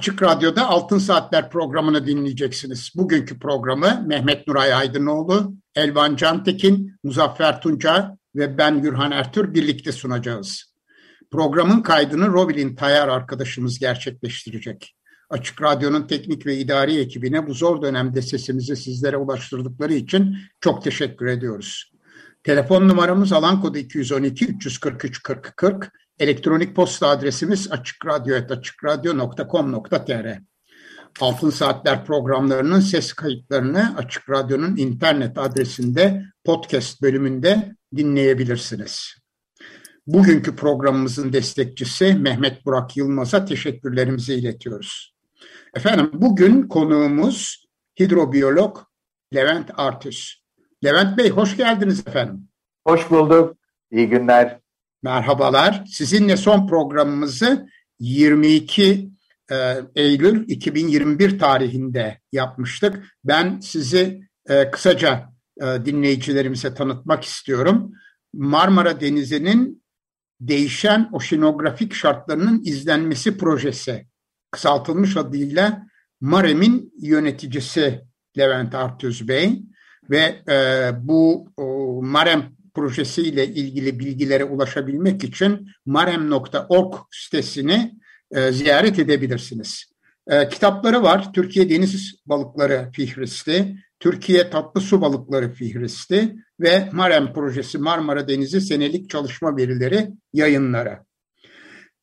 Açık Radyo'da Altın Saatler programını dinleyeceksiniz. Bugünkü programı Mehmet Nuray Aydınoğlu, Elvan Cantekin, Muzaffer Tunca ve ben Gürhan Ertür birlikte sunacağız. Programın kaydını Robil'in Tayar arkadaşımız gerçekleştirecek. Açık Radyo'nun teknik ve idari ekibine bu zor dönemde sesimizi sizlere ulaştırdıkları için çok teşekkür ediyoruz. Telefon numaramız alan kodu 212 343 40 40. Elektronik posta adresimiz açıkradyo.com.tr Altın Saatler programlarının ses kayıtlarını Açık Radyo'nun internet adresinde podcast bölümünde dinleyebilirsiniz. Bugünkü programımızın destekçisi Mehmet Burak Yılmaz'a teşekkürlerimizi iletiyoruz. Efendim bugün konuğumuz hidrobiyolog Levent Artüs. Levent Bey hoş geldiniz efendim. Hoş bulduk. İyi günler. Merhabalar. Sizinle son programımızı 22 e, Eylül 2021 tarihinde yapmıştık. Ben sizi e, kısaca e, dinleyicilerimize tanıtmak istiyorum. Marmara Denizi'nin değişen oşinografik şartlarının izlenmesi projesi kısaltılmış adıyla MAREM'in yöneticisi Levent Artöz Bey ve e, bu o, MAREM projesiyle ilgili bilgilere ulaşabilmek için marem.org sitesini e, ziyaret edebilirsiniz. E, kitapları var. Türkiye Deniz Balıkları Fihristi, Türkiye Tatlı Su Balıkları Fihristi ve Marem Projesi Marmara Denizi Senelik Çalışma Verileri yayınları.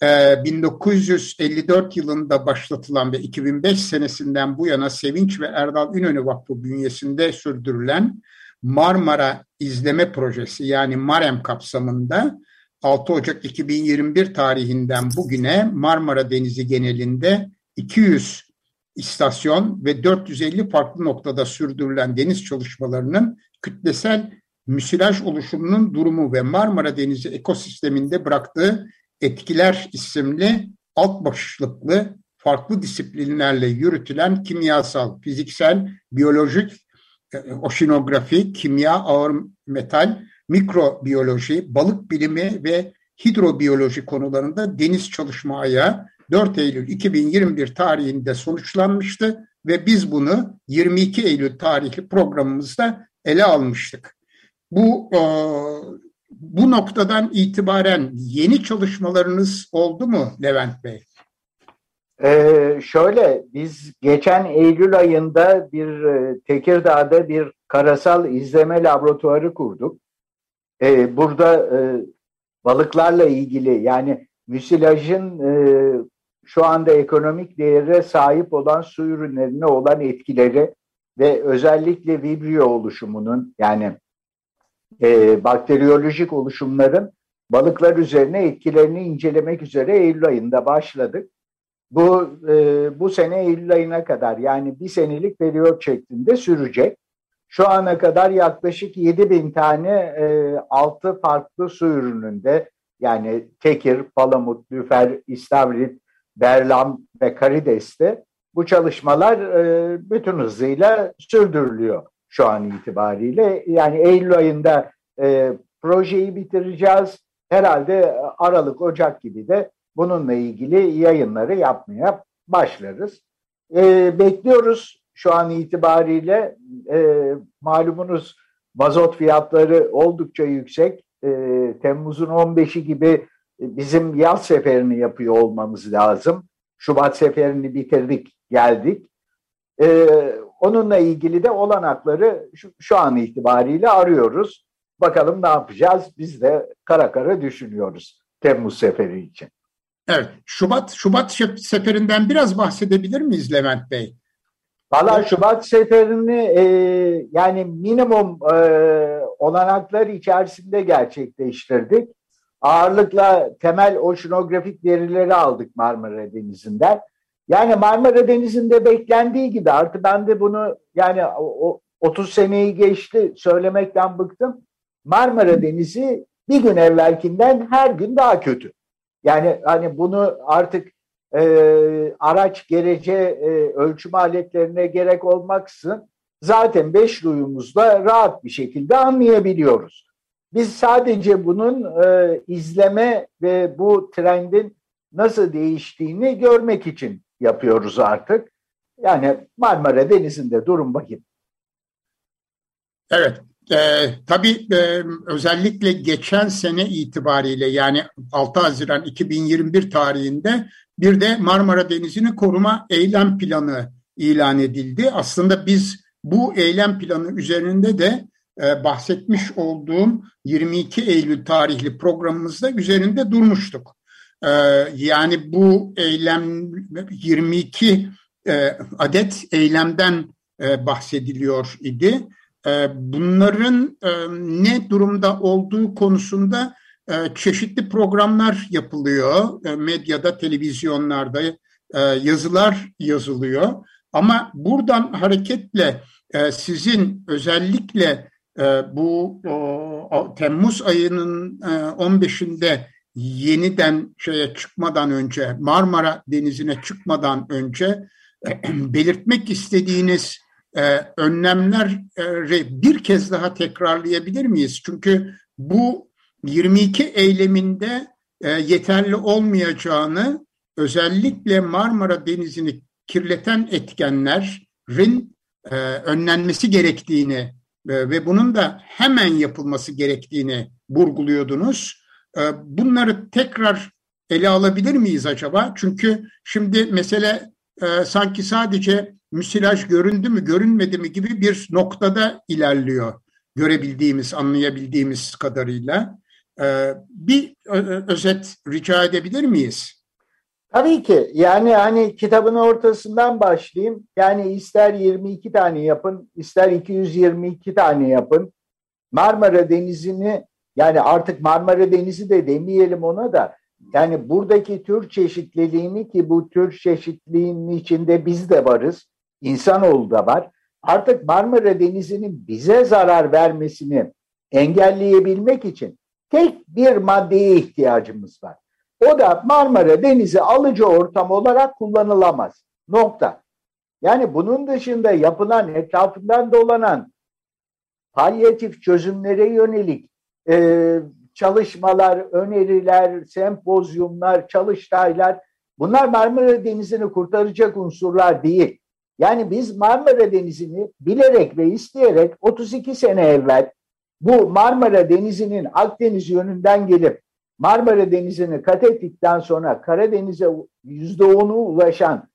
1954 ee, yılında başlatılan ve 2005 senesinden bu yana Sevinç ve Erdal İnönü Vakfı bünyesinde sürdürülen Marmara İzleme Projesi yani MAREM kapsamında 6 Ocak 2021 tarihinden bugüne Marmara Denizi genelinde 200 istasyon ve 450 farklı noktada sürdürülen deniz çalışmalarının kütlesel müsilaj oluşumunun durumu ve Marmara Denizi ekosisteminde bıraktığı Etkiler isimli alt başlıklı farklı disiplinlerle yürütülen kimyasal, fiziksel, biyolojik, oşinografi, kimya, ağır metal, mikrobiyoloji, balık bilimi ve hidrobiyoloji konularında deniz çalışma ayağı 4 Eylül 2021 tarihinde sonuçlanmıştı ve biz bunu 22 Eylül tarihli programımızda ele almıştık. Bu e, bu noktadan itibaren yeni çalışmalarınız oldu mu Levent Bey? Ee, şöyle biz geçen Eylül ayında bir e, Tekirdağ'da bir karasal izleme laboratuvarı kurduk. Ee, burada e, balıklarla ilgili yani müsilajın e, şu anda ekonomik değere sahip olan su ürünlerine olan etkileri ve özellikle vibrio oluşumunun yani e, bakteriyolojik oluşumların balıklar üzerine etkilerini incelemek üzere Eylül ayında başladık. Bu e, bu sene Eylül ayına kadar yani bir senelik periyot şeklinde sürecek. Şu ana kadar yaklaşık 7 bin tane e, altı farklı su ürününde yani tekir, palamut, lüfer, istavrit, berlam ve karideste bu çalışmalar e, bütün hızıyla sürdürülüyor şu an itibariyle. Yani Eylül ayında e, projeyi bitireceğiz. Herhalde Aralık, Ocak gibi de bununla ilgili yayınları yapmaya başlarız. E, bekliyoruz şu an itibariyle. E, malumunuz mazot fiyatları oldukça yüksek. E, Temmuz'un 15'i gibi bizim yaz seferini yapıyor olmamız lazım. Şubat seferini bitirdik, geldik. Ee, onunla ilgili de olanakları şu, şu an itibariyle arıyoruz. Bakalım ne yapacağız? Biz de kara kara düşünüyoruz Temmuz seferi için. Evet, Şubat Şubat seferinden biraz bahsedebilir miyiz Levent Bey? Valla Şubat seferini e, yani minimum e, olanaklar içerisinde gerçekleştirdik. Ağırlıkla temel oşinografik verileri aldık Marmara Denizi'nden. Yani Marmara Denizi'nde beklendiği gibi artık ben de bunu yani o, 30 seneyi geçti söylemekten bıktım. Marmara Denizi bir gün evvelkinden her gün daha kötü. Yani hani bunu artık e, araç gerece e, ölçüm aletlerine gerek olmaksızın zaten beş duyumuzla rahat bir şekilde anlayabiliyoruz. Biz sadece bunun e, izleme ve bu trendin nasıl değiştiğini görmek için yapıyoruz artık. Yani Marmara Denizi'nde durum bakayım. Evet, e, tabii e, özellikle geçen sene itibariyle yani 6 Haziran 2021 tarihinde bir de Marmara Denizi'ni koruma eylem planı ilan edildi. Aslında biz bu eylem planı üzerinde de e, bahsetmiş olduğum 22 Eylül tarihli programımızda üzerinde durmuştuk. E, yani bu eylem 22 e, adet eylemden e, bahsediliyor idi. E, bunların e, ne durumda olduğu konusunda e, çeşitli programlar yapılıyor. E, medyada, televizyonlarda yazılar yazılıyor. Ama buradan hareketle sizin özellikle bu Temmuz ayının e, 15'inde yeniden şeye çıkmadan önce Marmara Denizi'ne çıkmadan önce belirtmek istediğiniz e, önlemleri bir kez daha tekrarlayabilir miyiz? Çünkü bu 22 eyleminde e, yeterli olmayacağını özellikle Marmara Denizi'ni kirleten etkenlerin e, önlenmesi gerektiğini e, ve bunun da hemen yapılması gerektiğini vurguluyordunuz. E, bunları tekrar ele alabilir miyiz acaba? Çünkü şimdi mesele e, sanki sadece müsilaj göründü mü görünmedi mi gibi bir noktada ilerliyor görebildiğimiz, anlayabildiğimiz kadarıyla. E, bir özet rica edebilir miyiz? Tabii ki. Yani hani kitabın ortasından başlayayım. Yani ister 22 tane yapın, ister 222 tane yapın. Marmara Denizi'ni yani artık Marmara Denizi de demeyelim ona da yani buradaki tür çeşitliliğini ki bu tür çeşitliliğin içinde biz de varız. İnsanoğlu da var. Artık Marmara Denizi'nin bize zarar vermesini engelleyebilmek için tek bir maddeye ihtiyacımız var. O da Marmara Denizi alıcı ortam olarak kullanılamaz. Nokta. Yani bunun dışında yapılan etrafından dolanan palyatif çözümlere yönelik e, çalışmalar, öneriler, sempozyumlar, çalıştaylar bunlar Marmara Denizi'ni kurtaracak unsurlar değil. Yani biz Marmara Denizi'ni bilerek ve isteyerek 32 sene evvel bu Marmara Denizi'nin Akdeniz yönünden gelip Marmara Denizi'ni kat ettikten sonra Karadeniz'e yüzde onu ulaşan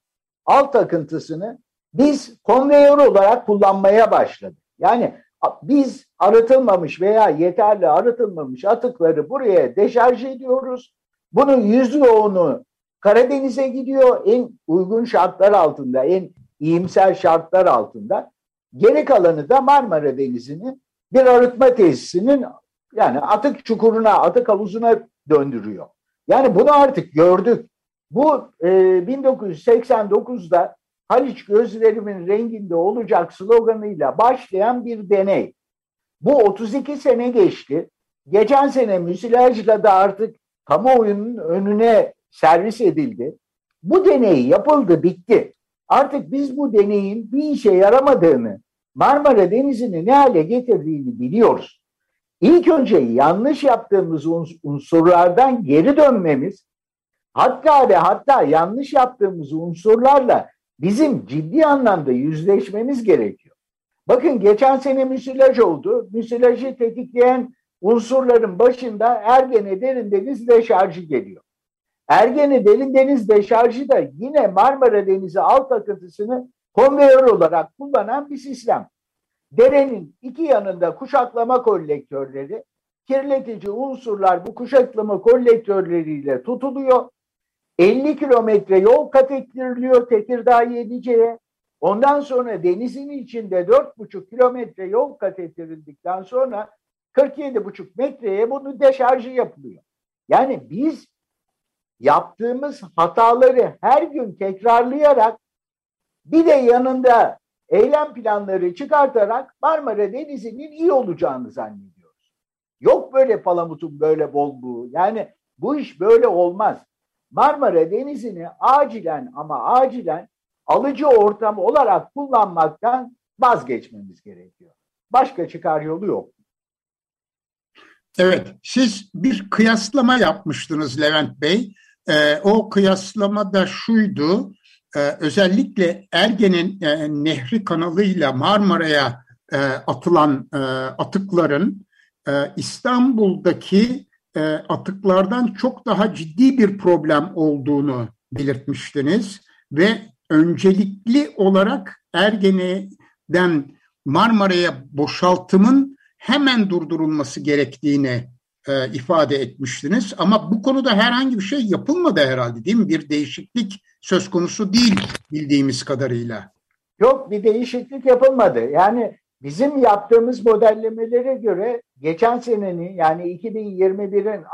alt akıntısını biz konveyör olarak kullanmaya başladık. Yani biz arıtılmamış veya yeterli arıtılmamış atıkları buraya deşarj ediyoruz. Bunun yüzde onu Karadeniz'e gidiyor en uygun şartlar altında, en iyimser şartlar altında. Geri kalanı da Marmara Denizi'ni bir arıtma tesisinin yani atık çukuruna, atık havuzuna döndürüyor. Yani bunu artık gördük. Bu e, 1989'da Haliç gözlerimin renginde olacak sloganıyla başlayan bir deney. Bu 32 sene geçti. Geçen sene müsilajla da artık kamuoyunun önüne servis edildi. Bu deney yapıldı, bitti. Artık biz bu deneyin bir işe yaramadığını, Marmara Denizi'ni ne hale getirdiğini biliyoruz. İlk önce yanlış yaptığımız unsurlardan geri dönmemiz, hatta ve hatta yanlış yaptığımız unsurlarla bizim ciddi anlamda yüzleşmemiz gerekiyor. Bakın geçen sene müsilaj oldu. Müsilajı tetikleyen unsurların başında Ergene derin deniz deşarjı geliyor. Ergene derin deniz deşarjı da yine Marmara Denizi alt akıntısını konveyör olarak kullanan bir sistem. Derenin iki yanında kuşaklama kolektörleri, kirletici unsurlar bu kuşaklama kolektörleriyle tutuluyor. 50 kilometre yol kat ettiriliyor Tekirdağ Yedice'ye. Ondan sonra denizin içinde 4,5 kilometre yol kat ettirildikten sonra 47,5 metreye bunu deşarjı yapılıyor. Yani biz yaptığımız hataları her gün tekrarlayarak bir de yanında eylem planları çıkartarak Marmara Denizi'nin iyi olacağını zannediyoruz. Yok böyle palamutun böyle bolluğu. Yani bu iş böyle olmaz. Marmara Denizi'ni acilen ama acilen alıcı ortam olarak kullanmaktan vazgeçmemiz gerekiyor. Başka çıkar yolu yok. Evet, siz bir kıyaslama yapmıştınız Levent Bey. Ee, o kıyaslama da şuydu, e, özellikle Ergen'in e, nehri kanalıyla Marmara'ya e, atılan e, atıkların e, İstanbul'daki e, atıklardan çok daha ciddi bir problem olduğunu belirtmiştiniz ve öncelikli olarak Ergene'den Marmara'ya boşaltımın hemen durdurulması gerektiğini e, ifade etmiştiniz. Ama bu konuda herhangi bir şey yapılmadı herhalde değil mi? Bir değişiklik söz konusu değil bildiğimiz kadarıyla. Yok bir değişiklik yapılmadı. Yani bizim yaptığımız modellemelere göre geçen senenin yani 2021'in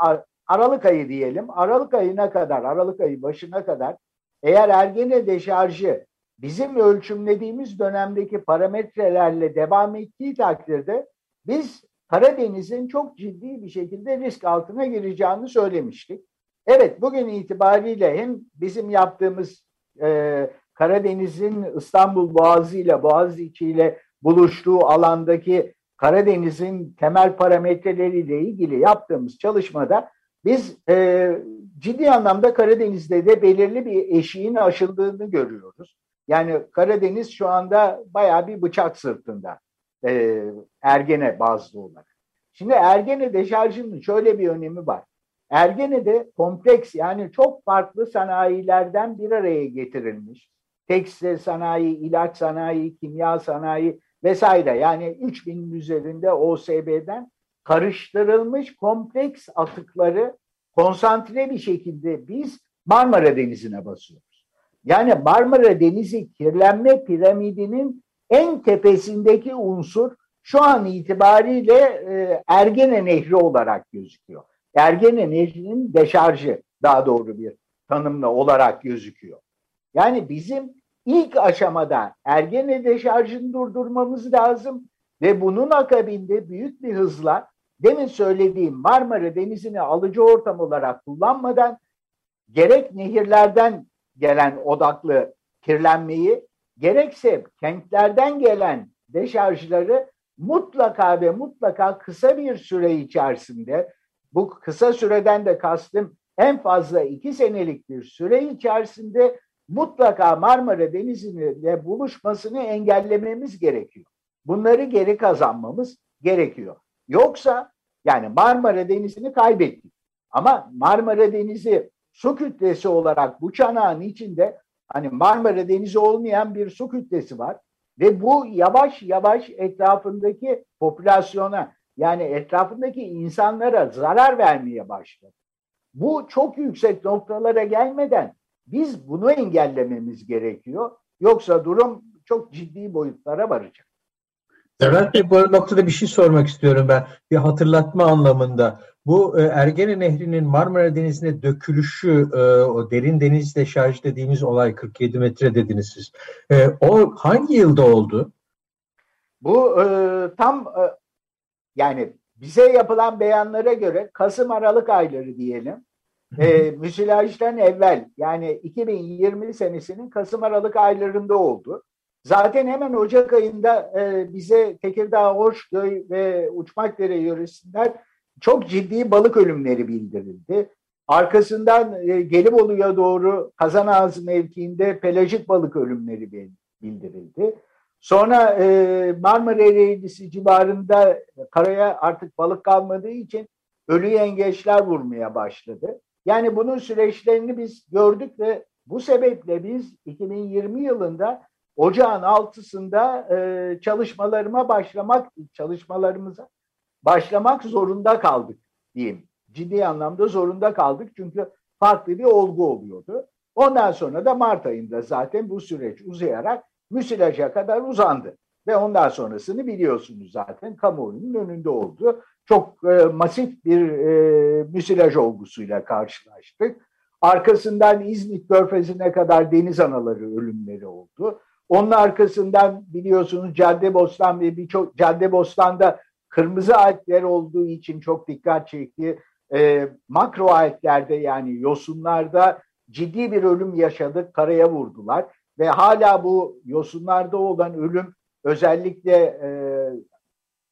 Aralık ayı diyelim. Aralık ayına kadar, Aralık ayı başına kadar eğer Ergene deşarjı bizim ölçümlediğimiz dönemdeki parametrelerle devam ettiği takdirde biz Karadeniz'in çok ciddi bir şekilde risk altına gireceğini söylemiştik. Evet bugün itibariyle hem bizim yaptığımız e, Karadeniz'in İstanbul Boğazı ile Boğaziçi ile buluştuğu alandaki Karadeniz'in temel parametreleriyle ilgili yaptığımız çalışmada biz e, ciddi anlamda Karadeniz'de de belirli bir eşiğin aşıldığını görüyoruz. Yani Karadeniz şu anda bayağı bir bıçak sırtında e, Ergene bazlı olarak. Şimdi Ergene deşarjının şöyle bir önemi var. Ergene'de kompleks yani çok farklı sanayilerden bir araya getirilmiş. Tekstil sanayi, ilaç sanayi, kimya sanayi vesaire yani 3000'in üzerinde OSB'den karıştırılmış kompleks atıkları konsantre bir şekilde biz Marmara Denizi'ne basıyoruz. Yani Marmara Denizi kirlenme piramidinin en tepesindeki unsur şu an itibariyle e, Ergene Nehri olarak gözüküyor. Ergene Nehri'nin deşarjı daha doğru bir tanımla olarak gözüküyor. Yani bizim ilk aşamada Ergene deşarjını durdurmamız lazım ve bunun akabinde büyük bir hızla demin söylediğim Marmara Denizi'ni alıcı ortam olarak kullanmadan gerek nehirlerden gelen odaklı kirlenmeyi gerekse kentlerden gelen deşarjları mutlaka ve mutlaka kısa bir süre içerisinde bu kısa süreden de kastım en fazla iki senelik bir süre içerisinde mutlaka Marmara Denizi'yle buluşmasını engellememiz gerekiyor. Bunları geri kazanmamız gerekiyor. Yoksa yani Marmara Denizi'ni kaybettik. Ama Marmara Denizi su kütlesi olarak bu çanağın içinde hani Marmara Denizi olmayan bir su kütlesi var. Ve bu yavaş yavaş etrafındaki popülasyona yani etrafındaki insanlara zarar vermeye başladı. Bu çok yüksek noktalara gelmeden biz bunu engellememiz gerekiyor. Yoksa durum çok ciddi boyutlara varacak. Evet Bey bu noktada bir şey sormak istiyorum ben. Bir hatırlatma anlamında. Bu e, Ergene Nehri'nin Marmara Denizi'ne dökülüşü, e, o derin denizle şarj dediğimiz olay 47 metre dediniz siz. E, o hangi yılda oldu? Bu e, tam e, yani bize yapılan beyanlara göre Kasım Aralık ayları diyelim. E, müsilajdan evvel yani 2020 senesinin Kasım Aralık aylarında oldu. Zaten hemen Ocak ayında e, bize Tekirdağ, Hoşköy ve Uçmakdere yöresinden çok ciddi balık ölümleri bildirildi. Arkasından e, Gelibolu'ya doğru Kazanağızı mevkiinde pelajik balık ölümleri bildirildi. Sonra e, Marmara Ereğlisi civarında karaya artık balık kalmadığı için ölü yengeçler vurmaya başladı. Yani bunun süreçlerini biz gördük ve bu sebeple biz 2020 yılında ocağın altısında e, çalışmalarıma başlamak çalışmalarımıza başlamak zorunda kaldık diyeyim. Ciddi anlamda zorunda kaldık çünkü farklı bir olgu oluyordu. Ondan sonra da Mart ayında zaten bu süreç uzayarak müsilaja kadar uzandı. Ve ondan sonrasını biliyorsunuz zaten kamuoyunun önünde oldu. Çok e, masif bir e, müsilaj olgusuyla karşılaştık. Arkasından İzmit Körfezi'ne kadar deniz anaları ölümleri oldu. Onun arkasından biliyorsunuz Caddebostan ve birçok Caddebostan'da kırmızı alpler olduğu için çok dikkat çekti. E, makro alplerde yani yosunlarda ciddi bir ölüm yaşadık, karaya vurdular. Ve hala bu yosunlarda olan ölüm özellikle e,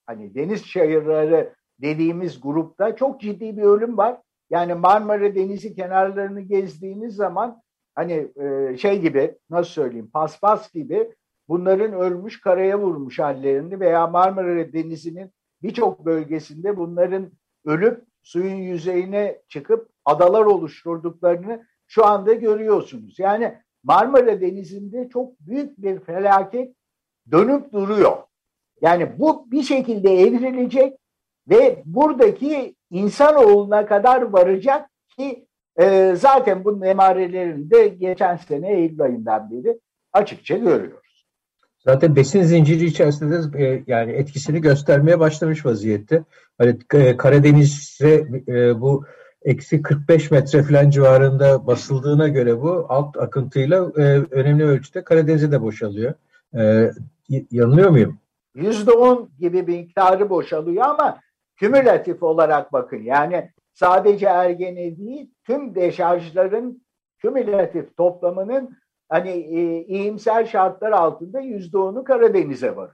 hani deniz çayırları dediğimiz grupta çok ciddi bir ölüm var. Yani Marmara Denizi kenarlarını gezdiğiniz zaman hani e, şey gibi nasıl söyleyeyim paspas gibi bunların ölmüş karaya vurmuş hallerini veya Marmara Denizi'nin birçok bölgesinde bunların ölüp suyun yüzeyine çıkıp adalar oluşturduklarını şu anda görüyorsunuz. Yani Marmara Denizi'nde çok büyük bir felaket dönüp duruyor. Yani bu bir şekilde evrilecek ve buradaki insanoğluna kadar varacak ki e, zaten bunun emarelerini de geçen sene Eylül ayından beri açıkça görüyoruz. Zaten besin zinciri içerisinde de e, yani etkisini göstermeye başlamış vaziyette. Hani e, Karadeniz'e e, bu eksi 45 metre falan civarında basıldığına göre bu alt akıntıyla önemli ölçüde Karadeniz'e de boşalıyor. E, yanılıyor muyum? %10 gibi bir miktarı boşalıyor ama kümülatif olarak bakın. Yani sadece Ergene değil tüm deşarjların kümülatif toplamının hani e, iyimser şartlar altında yüzde onu Karadeniz'e var.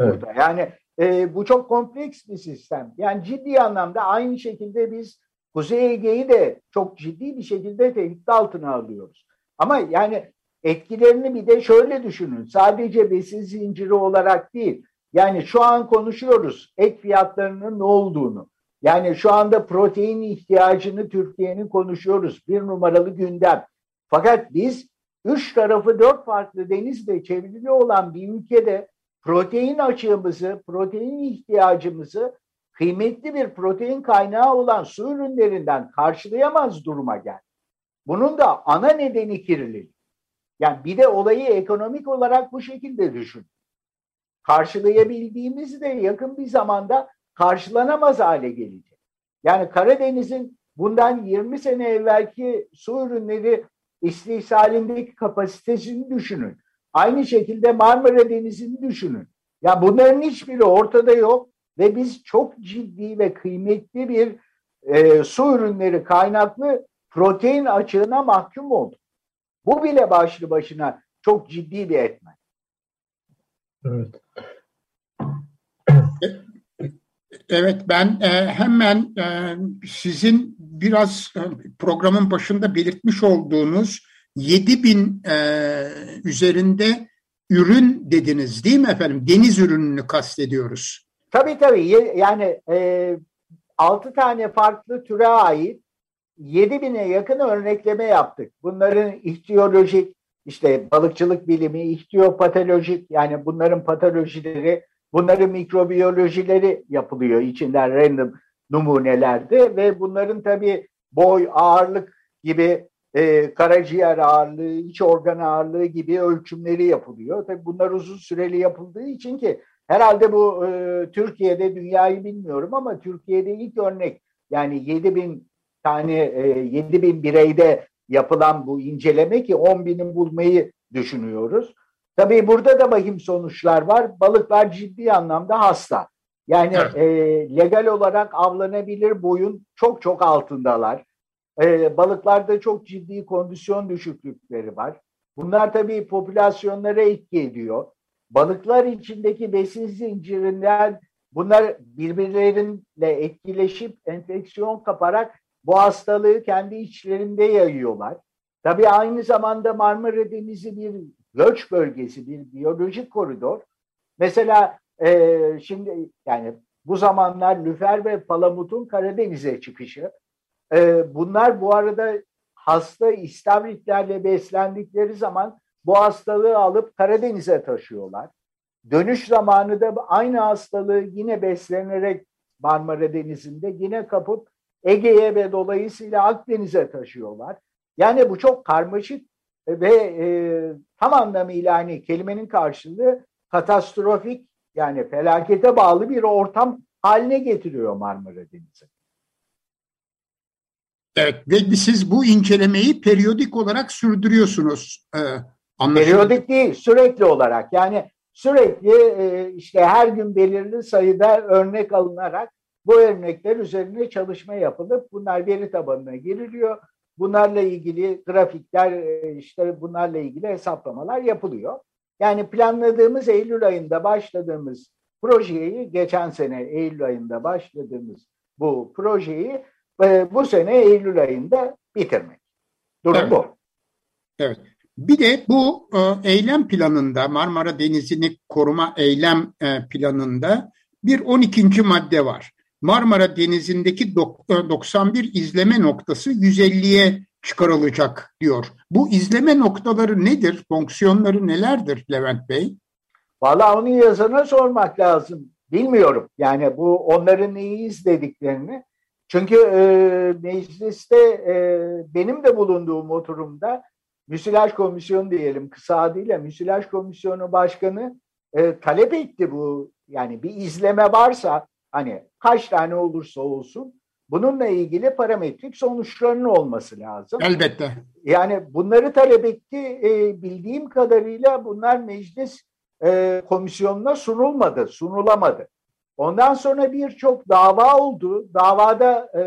Evet. Burada. Yani e, bu çok kompleks bir sistem. Yani ciddi anlamda aynı şekilde biz Kuzey Ege'yi de çok ciddi bir şekilde tehdit altına alıyoruz. Ama yani etkilerini bir de şöyle düşünün. Sadece besin zinciri olarak değil. Yani şu an konuşuyoruz et fiyatlarının ne olduğunu. Yani şu anda protein ihtiyacını Türkiye'nin konuşuyoruz. Bir numaralı gündem. Fakat biz üç tarafı dört farklı denizle çevrili olan bir ülkede protein açığımızı, protein ihtiyacımızı kıymetli bir protein kaynağı olan su ürünlerinden karşılayamaz duruma geldi. Bunun da ana nedeni kirlilik. Yani bir de olayı ekonomik olarak bu şekilde düşün. Karşılayabildiğimiz de yakın bir zamanda karşılanamaz hale gelecek. Yani Karadeniz'in bundan 20 sene evvelki su ürünleri istihsalindeki kapasitesini düşünün. Aynı şekilde Marmara Denizi'ni düşünün. Ya bunların hiçbiri ortada yok ve biz çok ciddi ve kıymetli bir e, su ürünleri kaynaklı protein açığına mahkum olduk. Bu bile başlı başına çok ciddi bir etmen. Evet. Evet ben e, hemen e, sizin biraz e, programın başında belirtmiş olduğunuz 7 bin e, üzerinde ürün dediniz değil mi efendim? Deniz ürününü kastediyoruz. Tabii tabii yani e, 6 tane farklı türe ait 7 bine yakın örnekleme yaptık. Bunların ihtiyolojik, işte balıkçılık bilimi, ihtiyopatolojik yani bunların patolojileri, bunların mikrobiyolojileri yapılıyor içinden random numunelerde ve bunların tabii boy, ağırlık gibi e, karaciğer ağırlığı, iç organ ağırlığı gibi ölçümleri yapılıyor. Tabii bunlar uzun süreli yapıldığı için ki herhalde bu e, Türkiye'de dünyayı bilmiyorum ama Türkiye'de ilk örnek yani 7 bin tane e, 7 bin bireyde yapılan bu inceleme ki 10 binin bulmayı düşünüyoruz. Tabii burada da vahim sonuçlar var. Balıklar ciddi anlamda hasta. Yani evet. e, legal olarak avlanabilir boyun çok çok altındalar. E, balıklarda çok ciddi kondisyon düşüklükleri var. Bunlar tabii popülasyonlara etki ediyor. Balıklar içindeki besin zincirinden bunlar birbirleriyle etkileşip enfeksiyon kaparak bu hastalığı kendi içlerinde yayıyorlar. Tabii aynı zamanda Marmara Denizi bir göç bölgesi, bir biyolojik koridor. Mesela e, şimdi yani bu zamanlar lüfer ve palamutun Karadeniz'e çıkışı. E, bunlar bu arada hasta istavritlerle beslendikleri zaman bu hastalığı alıp Karadeniz'e taşıyorlar. Dönüş zamanı da aynı hastalığı yine beslenerek Marmara Denizi'nde yine kapıp Ege'ye ve dolayısıyla Akdeniz'e taşıyorlar. Yani bu çok karmaşık ve e, tam anlamıyla hani kelimenin karşılığı katastrofik yani felakete bağlı bir ortam haline getiriyor Marmara Denizi. Evet ve siz bu incelemeyi periyodik olarak sürdürüyorsunuz. Ee, periyodik değil, sürekli olarak. Yani sürekli e, işte her gün belirli sayıda örnek alınarak bu örnekler üzerine çalışma yapılıp bunlar veri tabanına giriliyor. Bunlarla ilgili grafikler, e, işte bunlarla ilgili hesaplamalar yapılıyor. Yani planladığımız Eylül ayında başladığımız projeyi, geçen sene Eylül ayında başladığımız bu projeyi e, bu sene Eylül ayında bitirmek. Durum evet. bu. Evet. Bir de bu e, eylem planında Marmara Denizi'ni koruma eylem e, planında bir 12. madde var. Marmara Denizi'ndeki 91 izleme noktası 150'ye çıkarılacak diyor. Bu izleme noktaları nedir? Fonksiyonları nelerdir Levent Bey? Valla onu yazana sormak lazım. Bilmiyorum. Yani bu onların neyi izlediklerini. Çünkü e, mecliste e, benim de bulunduğum oturumda Müsilaj Komisyonu diyelim kısa adıyla Müsilaj Komisyonu Başkanı e, talep etti bu. Yani bir izleme varsa hani kaç tane olursa olsun bununla ilgili parametrik sonuçlarının olması lazım. Elbette. Yani bunları talep etti. E, bildiğim kadarıyla bunlar meclis e, komisyonuna sunulmadı, sunulamadı. Ondan sonra birçok dava oldu. Davada e,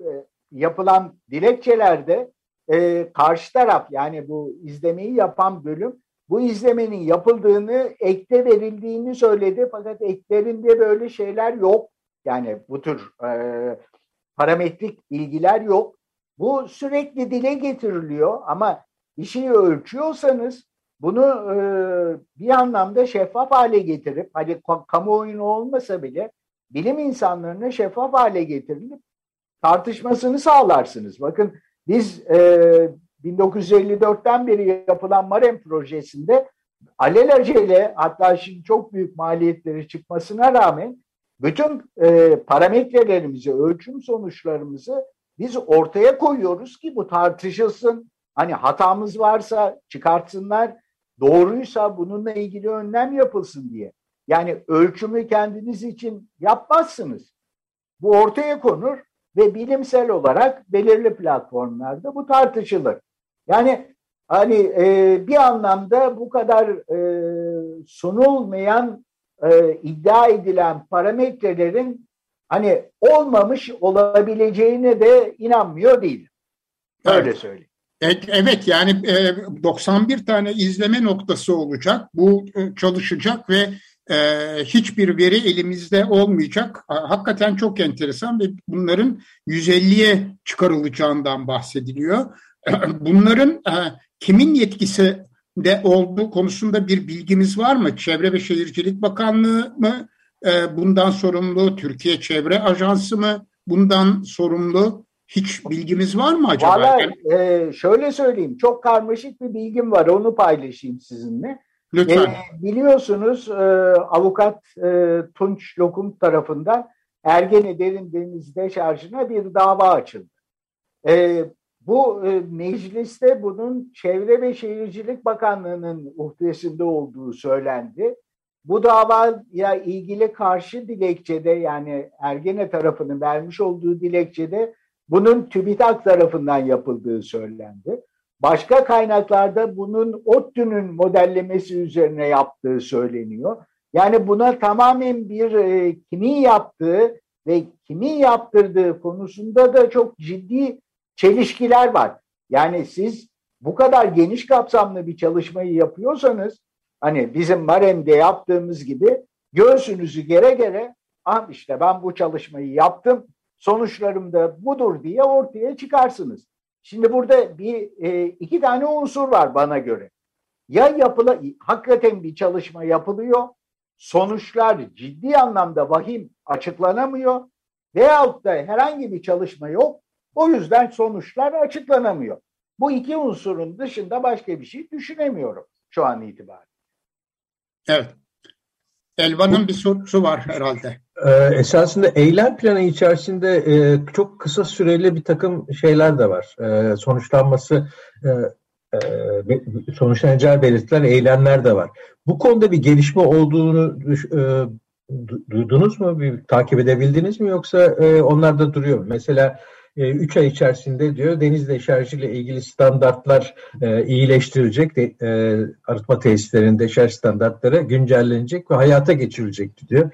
e, yapılan dilekçelerde e, karşı taraf yani bu izlemeyi yapan bölüm bu izlemenin yapıldığını, ekte verildiğini söyledi. Fakat eklerinde böyle şeyler yok. Yani bu tür e, parametrik bilgiler yok. Bu sürekli dile getiriliyor ama şeyi ölçüyorsanız bunu e, bir anlamda şeffaf hale getirip hani kamuoyunu olmasa bile bilim insanlarına şeffaf hale getirilip tartışmasını sağlarsınız. Bakın biz e, 1954'ten beri yapılan MAREM projesinde alelacele hatta şimdi çok büyük maliyetleri çıkmasına rağmen bütün e, parametrelerimizi, ölçüm sonuçlarımızı biz ortaya koyuyoruz ki bu tartışılsın. Hani hatamız varsa çıkartsınlar, doğruysa bununla ilgili önlem yapılsın diye. Yani ölçümü kendiniz için yapmazsınız. Bu ortaya konur ve bilimsel olarak belirli platformlarda bu tartışılır. Yani hani e, bir anlamda bu kadar e, sunulmayan e, iddia edilen parametrelerin hani olmamış olabileceğine de inanmıyor değil. Öyle evet. söyleyeyim. Evet yani 91 tane izleme noktası olacak. Bu çalışacak ve hiçbir veri elimizde olmayacak. Hakikaten çok enteresan ve bunların 150'ye çıkarılacağından bahsediliyor. Bunların kimin yetkisi de olduğu konusunda bir bilgimiz var mı? Çevre ve Şehircilik Bakanlığı mı bundan sorumlu? Türkiye Çevre Ajansı mı bundan sorumlu? Hiç bilgimiz var mı acaba? Valla e, şöyle söyleyeyim. Çok karmaşık bir bilgim var. Onu paylaşayım sizinle. Lütfen. E, biliyorsunuz e, avukat e, Tunç Lokum tarafından Ergene Derin Denizde şarjına bir dava açıldı. E, bu e, mecliste bunun Çevre ve Şehircilik Bakanlığı'nın uhdesinde olduğu söylendi. Bu davaya ilgili karşı dilekçede yani Ergene tarafının vermiş olduğu dilekçede bunun TÜBİTAK tarafından yapıldığı söylendi. Başka kaynaklarda bunun ODTÜ'nün modellemesi üzerine yaptığı söyleniyor. Yani buna tamamen bir e, kimin yaptığı ve kimin yaptırdığı konusunda da çok ciddi çelişkiler var. Yani siz bu kadar geniş kapsamlı bir çalışmayı yapıyorsanız hani bizim Marem'de yaptığımız gibi göğsünüzü gere gere ah işte ben bu çalışmayı yaptım sonuçlarım da budur diye ortaya çıkarsınız. Şimdi burada bir e, iki tane unsur var bana göre. Ya yapıla hakikaten bir çalışma yapılıyor, sonuçlar ciddi anlamda vahim açıklanamıyor veyahut da herhangi bir çalışma yok. O yüzden sonuçlar açıklanamıyor. Bu iki unsurun dışında başka bir şey düşünemiyorum şu an itibariyle. Evet. Elvan'ın bir sorusu var herhalde. Ee, esasında eylem planı içerisinde e, çok kısa süreli bir takım şeyler de var. E, sonuçlanması e, e, sonuçlanacağı belirtilen eylemler de var. Bu konuda bir gelişme olduğunu e, duydunuz mu? Bir takip edebildiniz mi yoksa e, onlar da duruyor mu? Mesela 3 e, ay içerisinde diyor deniz deşarjı ile ilgili standartlar e, iyileştirilecek. De, e, arıtma tesislerinin deşarj standartları güncellenecek ve hayata geçirilecek diyor.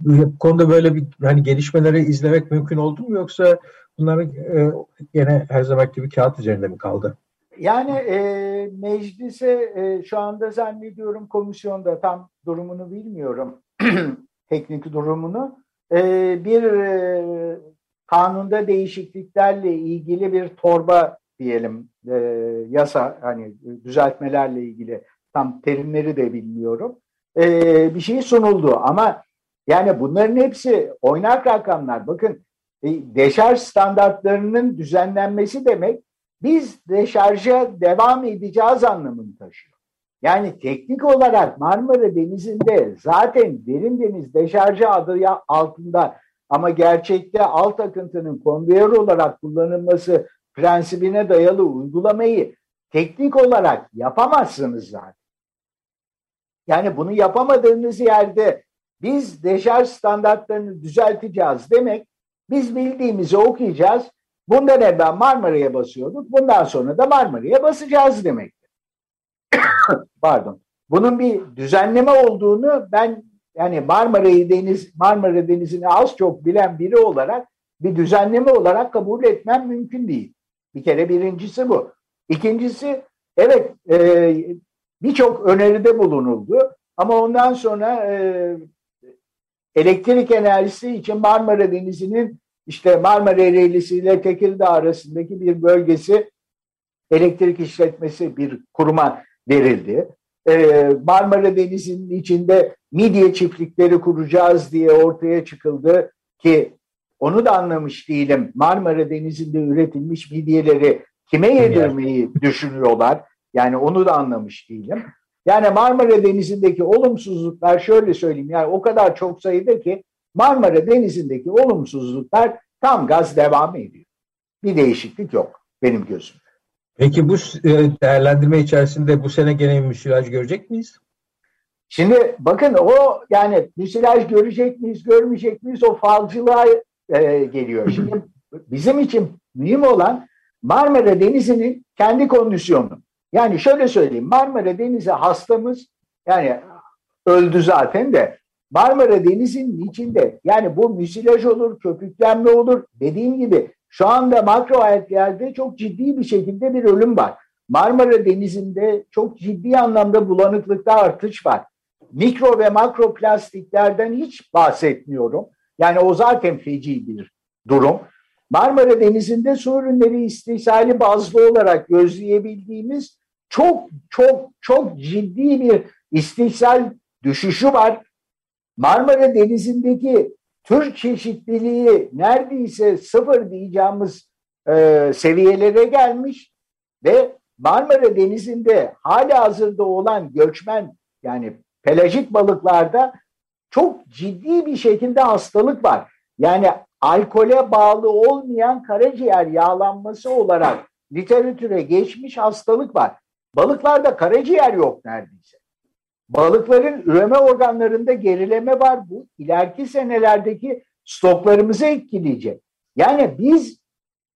Bu konuda böyle bir hani gelişmeleri izlemek mümkün oldu mu yoksa bunlar e, yine her zaman gibi kağıt üzerinde mi kaldı? Yani e, meclise e, şu anda zannediyorum komisyonda tam durumunu bilmiyorum. teknik durumunu. E, bir e, kanunda değişikliklerle ilgili bir torba diyelim e, yasa hani düzeltmelerle ilgili tam terimleri de bilmiyorum. E, bir şey sunuldu ama yani bunların hepsi oynak rakamlar. Bakın e, deşarj standartlarının düzenlenmesi demek biz deşarja devam edeceğiz anlamını taşıyor. Yani teknik olarak Marmara Denizi'nde zaten derin deniz deşarjı adı altında ama gerçekte alt akıntının konveyör olarak kullanılması prensibine dayalı uygulamayı teknik olarak yapamazsınız zaten. Yani bunu yapamadığınız yerde biz deşarj standartlarını düzelteceğiz demek biz bildiğimizi okuyacağız. Bundan evvel Marmara'ya basıyorduk. Bundan sonra da Marmara'ya basacağız demek. Pardon. Bunun bir düzenleme olduğunu ben yani Marmara'yı deniz Marmara Denizi'ni az çok bilen biri olarak bir düzenleme olarak kabul etmem mümkün değil. Bir kere birincisi bu. İkincisi evet e, birçok öneride bulunuldu ama ondan sonra e, elektrik enerjisi için Marmara Denizi'nin işte Marmara Ereğlisi ile Tekirdağ arasındaki bir bölgesi elektrik işletmesi bir kuruma verildi. Ee, Marmara Denizi'nin içinde midye çiftlikleri kuracağız diye ortaya çıkıldı ki onu da anlamış değilim. Marmara Denizi'nde üretilmiş midyeleri kime yedirmeyi düşünüyorlar? Yani onu da anlamış değilim. Yani Marmara Denizi'ndeki olumsuzluklar şöyle söyleyeyim yani o kadar çok sayıda ki Marmara Denizi'ndeki olumsuzluklar tam gaz devam ediyor. Bir değişiklik yok benim gözümde. Peki bu e, değerlendirme içerisinde bu sene gene müsilaj görecek miyiz? Şimdi bakın o yani müsilaj görecek miyiz, görmeyecek miyiz o falcılığa e, geliyor. Şimdi bizim için mühim olan Marmara Denizi'nin kendi kondisyonu. Yani şöyle söyleyeyim Marmara Denizi hastamız yani öldü zaten de Marmara Denizi'nin içinde yani bu müsilaj olur, köpüklenme olur dediğim gibi şu anda makro ayetlerde çok ciddi bir şekilde bir ölüm var. Marmara Denizi'nde çok ciddi anlamda bulanıklıkta artış var. Mikro ve makro plastiklerden hiç bahsetmiyorum. Yani o zaten feci bir durum. Marmara Denizi'nde su ürünleri istisali bazlı olarak gözleyebildiğimiz çok çok çok ciddi bir istihsal düşüşü var. Marmara Denizi'ndeki tür çeşitliliği neredeyse sıfır diyeceğimiz e, seviyelere gelmiş ve Marmara Denizi'nde hala hazırda olan göçmen yani pelajik balıklarda çok ciddi bir şekilde hastalık var. Yani alkole bağlı olmayan karaciğer yağlanması olarak literatüre geçmiş hastalık var. Balıklarda karaciğer yok neredeyse. Balıkların üreme organlarında gerileme var. Bu ileriki senelerdeki stoklarımızı etkileyecek. Yani biz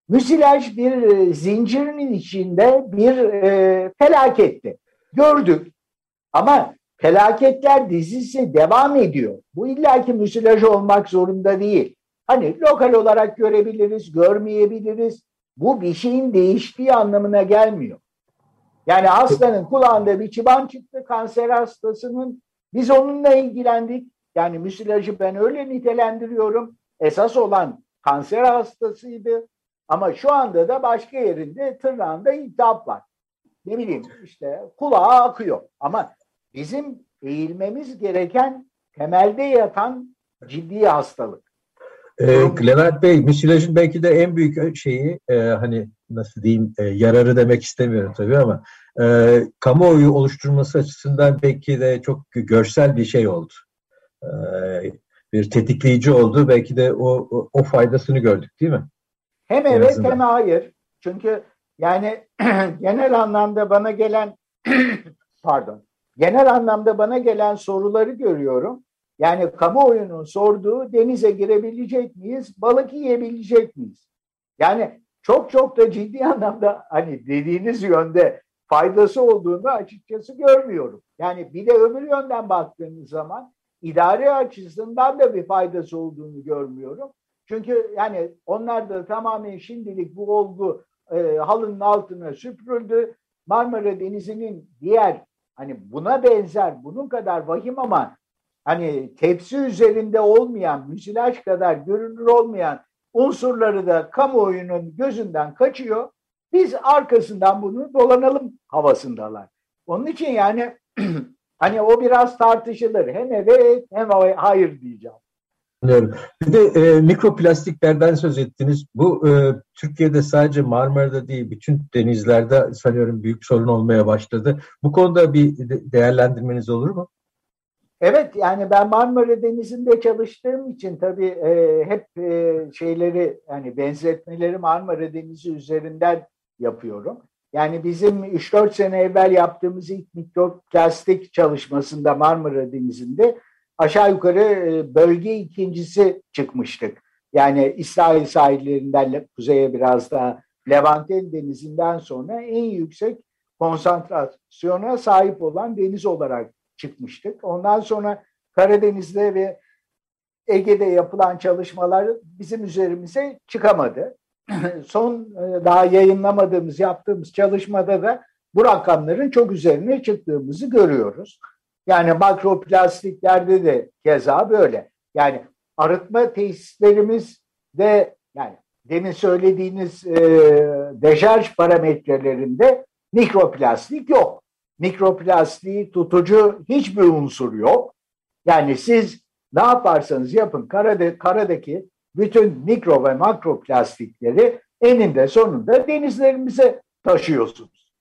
müsilaj bir e, zincirin içinde bir e, felaketti. Gördük. Ama felaketler dizisi devam ediyor. Bu illaki müsilaj olmak zorunda değil. Hani lokal olarak görebiliriz, görmeyebiliriz. Bu bir şeyin değiştiği anlamına gelmiyor. Yani hastanın kulağında bir çıban çıktı kanser hastasının. Biz onunla ilgilendik. Yani müsilajı ben öyle nitelendiriyorum. Esas olan kanser hastasıydı. Ama şu anda da başka yerinde tırnağında iltihap var. Ne bileyim işte kulağa akıyor. Ama bizim eğilmemiz gereken temelde yatan ciddi hastalık. Ee, Levent Bey, müsilajın belki de en büyük şeyi e, hani nasıl diyeyim e, yararı demek istemiyorum tabii ama e, kamuoyu oluşturması açısından belki de çok görsel bir şey oldu. E, bir tetikleyici oldu. Belki de o, o, o faydasını gördük değil mi? Hem evet hem hayır. Çünkü Yani genel anlamda bana gelen pardon genel anlamda bana gelen soruları görüyorum. Yani kamuoyunun sorduğu denize girebilecek miyiz, balık yiyebilecek miyiz? Yani çok çok da ciddi anlamda hani dediğiniz yönde faydası olduğunu açıkçası görmüyorum. Yani bir de öbür yönden baktığınız zaman idari açısından da bir faydası olduğunu görmüyorum. Çünkü yani onlar da tamamen şimdilik bu olgu e, halının altına süpürüldü. Marmara Denizi'nin diğer hani buna benzer bunun kadar vahim ama hani tepsi üzerinde olmayan müsilaj kadar görünür olmayan unsurları da kamuoyunun gözünden kaçıyor. Biz arkasından bunu dolanalım havasındalar. Onun için yani hani o biraz tartışılır. Hem evet hem hayır diyeceğim. Anlıyorum. Bir de e, mikroplastiklerden söz ettiniz. Bu e, Türkiye'de sadece Marmara'da değil, bütün denizlerde sanıyorum büyük sorun olmaya başladı. Bu konuda bir de, değerlendirmeniz olur mu? Evet, yani ben Marmara Denizi'nde çalıştığım için tabii e, hep e, şeyleri, yani benzetmeleri Marmara Denizi üzerinden yapıyorum. Yani bizim 3-4 sene evvel yaptığımız ilk mikroplastik çalışmasında Marmara Denizi'nde aşağı yukarı e, bölge ikincisi çıkmıştık. Yani İsrail sahillerinden kuzeye biraz daha Levanten denizinden sonra en yüksek konsantrasyona sahip olan deniz olarak çıkmıştık. Ondan sonra Karadeniz'de ve Ege'de yapılan çalışmalar bizim üzerimize çıkamadı. Son e, daha yayınlamadığımız, yaptığımız çalışmada da bu rakamların çok üzerine çıktığımızı görüyoruz. Yani makroplastiklerde de keza böyle. Yani arıtma tesislerimiz de yani demin söylediğiniz e, deşarj parametrelerinde mikroplastik yok. Mikroplastiği tutucu hiçbir unsur yok. Yani siz ne yaparsanız yapın karada, karadaki bütün mikro ve makroplastikleri eninde sonunda denizlerimize taşıyorsunuz.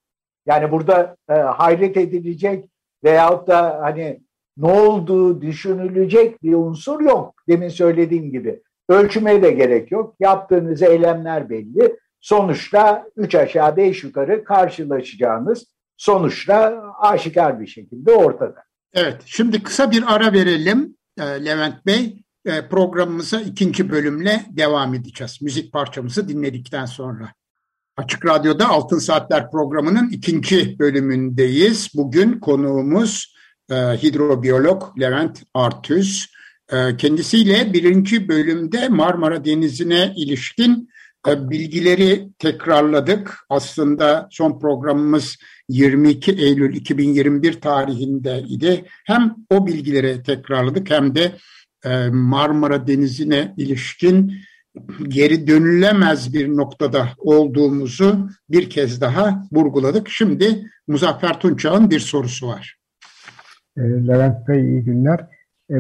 Yani burada e, hayret edilecek veyahut da hani ne olduğu düşünülecek bir unsur yok. Demin söylediğim gibi. Ölçmeye de gerek yok. Yaptığınız eylemler belli. Sonuçta üç aşağı beş yukarı karşılaşacağınız sonuçta aşikar bir şekilde ortada. Evet, şimdi kısa bir ara verelim e, Levent Bey. E, programımıza ikinci bölümle devam edeceğiz. Müzik parçamızı dinledikten sonra. Açık Radyo'da Altın Saatler programının ikinci bölümündeyiz. Bugün konuğumuz e, hidrobiyolog Levent Artüz. Kendisiyle birinci bölümde Marmara Denizi'ne ilişkin bilgileri tekrarladık. Aslında son programımız 22 Eylül 2021 tarihindeydi. Hem o bilgileri tekrarladık hem de e, Marmara Denizi'ne ilişkin geri dönülemez bir noktada olduğumuzu bir kez daha vurguladık. Şimdi Muzaffer Tunçağ'ın bir sorusu var. E, Levent Bey iyi günler. E,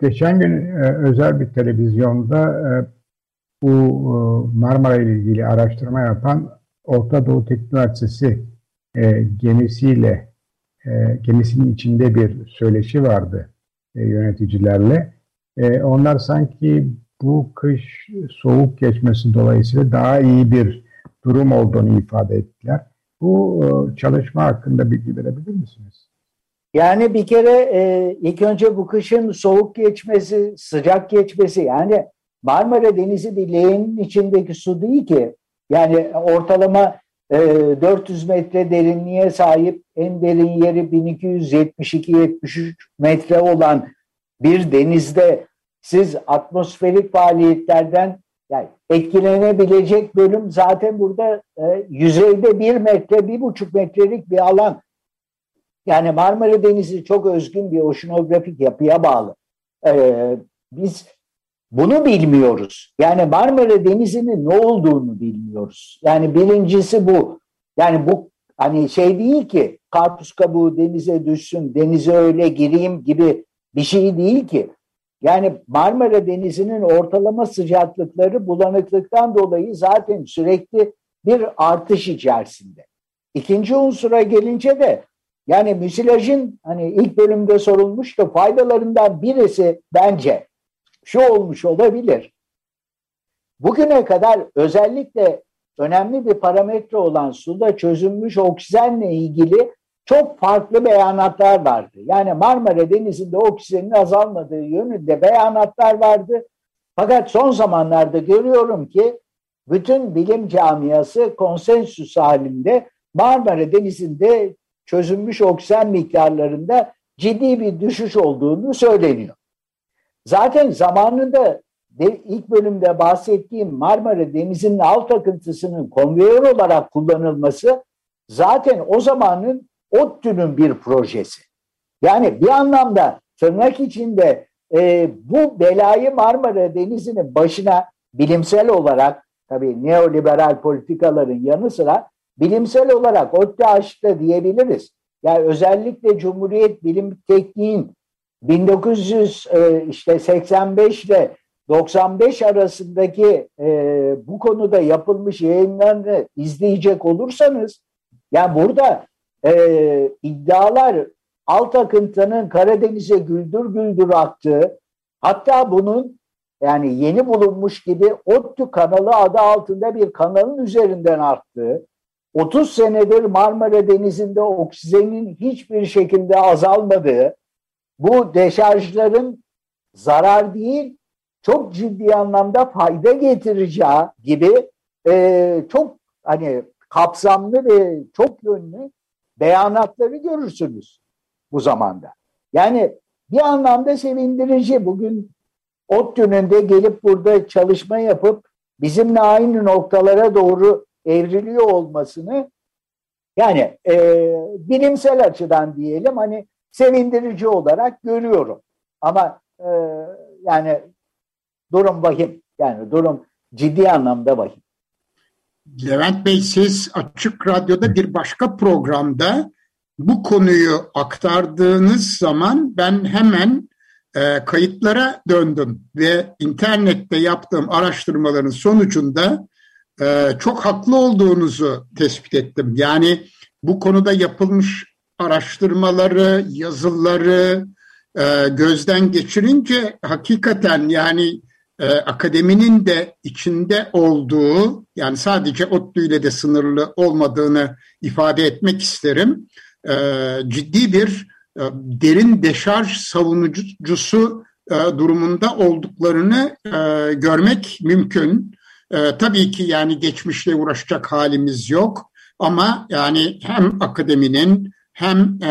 geçen gün e, özel bir televizyonda bu Marmara ile ilgili araştırma yapan Orta Doğu Teknik Üniversitesi gemisiyle gemisinin içinde bir söyleşi vardı yöneticilerle. Onlar sanki bu kış soğuk geçmesi dolayısıyla daha iyi bir durum olduğunu ifade ettiler. Bu e, çalışma hakkında bilgi verebilir misiniz? Yani bir kere e, ilk önce bu kışın soğuk geçmesi, sıcak geçmesi yani Marmara Denizi bir leğenin içindeki su değil ki. Yani ortalama e, 400 metre derinliğe sahip en derin yeri 1272-73 metre olan bir denizde siz atmosferik faaliyetlerden yani etkilenebilecek bölüm zaten burada e, yüzeyde bir metre, bir buçuk metrelik bir alan. Yani Marmara Denizi çok özgün bir oşinografik yapıya bağlı. Ee, biz bunu bilmiyoruz. Yani Marmara Denizi'nin ne olduğunu bilmiyoruz. Yani birincisi bu. Yani bu hani şey değil ki karpuz kabuğu denize düşsün, denize öyle gireyim gibi bir şey değil ki. Yani Marmara Denizi'nin ortalama sıcaklıkları bulanıklıktan dolayı zaten sürekli bir artış içerisinde. İkinci unsura gelince de yani müsilajın hani ilk bölümde sorulmuştu faydalarından birisi bence şu olmuş olabilir. Bugüne kadar özellikle önemli bir parametre olan suda çözünmüş oksijenle ilgili çok farklı beyanatlar vardı. Yani Marmara Denizi'nde oksijenin azalmadığı yönünde beyanatlar vardı. Fakat son zamanlarda görüyorum ki bütün bilim camiası konsensüs halinde Marmara Denizi'nde çözünmüş oksijen miktarlarında ciddi bir düşüş olduğunu söyleniyor. Zaten zamanında ilk bölümde bahsettiğim Marmara Denizi'nin alt akıntısının konveyör olarak kullanılması zaten o zamanın ODTÜ'nün bir projesi. Yani bir anlamda tırnak içinde e, bu belayı Marmara Denizi'nin başına bilimsel olarak tabii neoliberal politikaların yanı sıra bilimsel olarak ODTÜ açtı diyebiliriz. Yani özellikle Cumhuriyet Bilim Tekniğin 1985 ile 95 arasındaki e, bu konuda yapılmış yayınlarını izleyecek olursanız yani burada e, iddialar alt akıntının Karadeniz'e güldür güldür aktığı hatta bunun yani yeni bulunmuş gibi ODTÜ kanalı adı altında bir kanalın üzerinden arttığı 30 senedir Marmara Denizi'nde oksijenin hiçbir şekilde azalmadığı bu deşarjların zarar değil çok ciddi anlamda fayda getireceği gibi e, çok hani kapsamlı ve çok yönlü beyanatları görürsünüz bu zamanda. Yani bir anlamda sevindirici. Bugün ODTÜ'nün de gelip burada çalışma yapıp bizimle aynı noktalara doğru evriliyor olmasını yani e, bilimsel açıdan diyelim hani sevindirici olarak görüyorum. Ama e, yani durum vahim. Yani durum ciddi anlamda vahim. Levent Bey siz Açık Radyo'da bir başka programda bu konuyu aktardığınız zaman ben hemen e, kayıtlara döndüm ve internette yaptığım araştırmaların sonucunda e, çok haklı olduğunuzu tespit ettim. Yani bu konuda yapılmış araştırmaları, yazıları e, gözden geçirince hakikaten yani e, akademinin de içinde olduğu yani sadece ODTÜ ile de sınırlı olmadığını ifade etmek isterim. E, ciddi bir e, derin deşarj savunucusu e, durumunda olduklarını e, görmek mümkün. E, tabii ki yani geçmişle uğraşacak halimiz yok ama yani hem akademinin hem e,